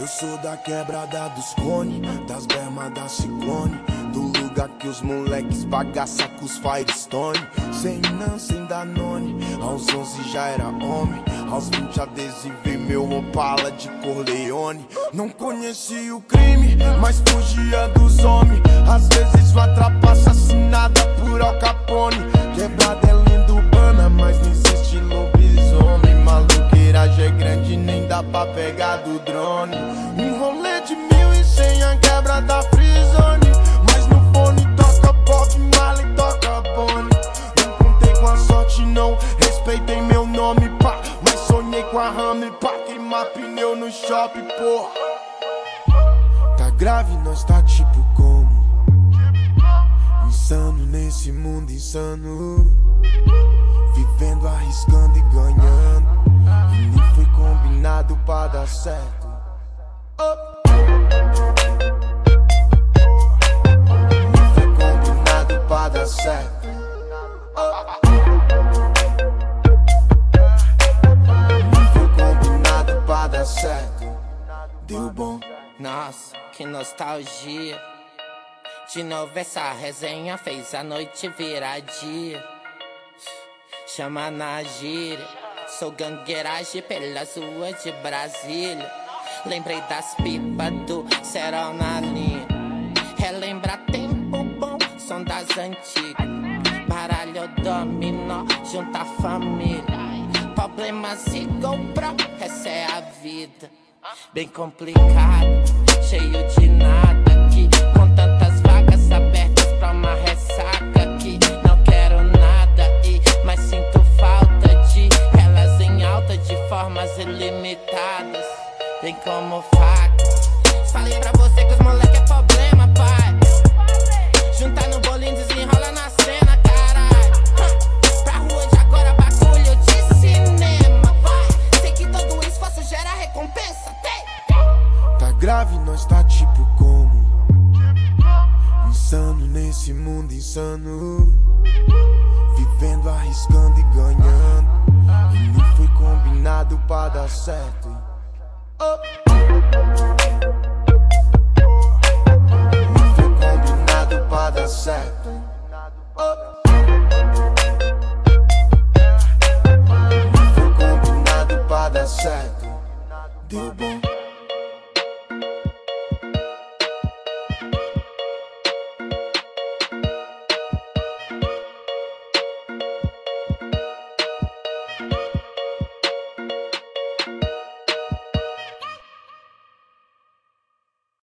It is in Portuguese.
Eu sou da quebrada dos cone, das bermas da ciclone. Do lugar que os moleques bagaça com os Firestone. Sem não, sem Danone. Aos 11 já era homem. Aos 20 adesivei meu Opala de Corleone. Não conheci o crime, mas fugia dos homens. Às vezes uma trapa assassinada pra pegar do drone. Um rolê de mil e cem, a quebra da freezone. Mas no fone toca Bob Marley, toca Bonnie. Não contei com a sorte, não respeitei meu nome, pá. Mas sonhei com a Hammer, pá. Queimar pneu no shopping, porra. Tá grave, nós tá tipo como? Insano nesse mundo insano. Vivendo, arriscando e ganhando. Combinado pra dar certo. Oh. Foi combinado pra dar certo. Oh. Foi combinado pra dar certo. Deu bom. Nossa, que nostalgia. De novo essa resenha fez a noite virar dia. Chama na gíria. Sou gangueiragem pelas ruas de Brasília. Lembrei das pipas do Serol na linha. Relembra tempo bom, som das antigas. Baralho dominó, junta família. Problemas e GoPro, essa é a vida. Bem complicado, cheio de nada aqui. Bem como faca. Falei pra você que os moleque é problema, pai. Juntar no bolinho, desenrola na cena, caralho. Pra rua de agora, bagulho de cinema, vai. Sei que todo esforço gera recompensa, tem. Tá grave, nós tá tipo como? Insano nesse mundo insano. Vivendo, arriscando e ganhando. E nem foi combinado pra dar certo. Nem foi combinado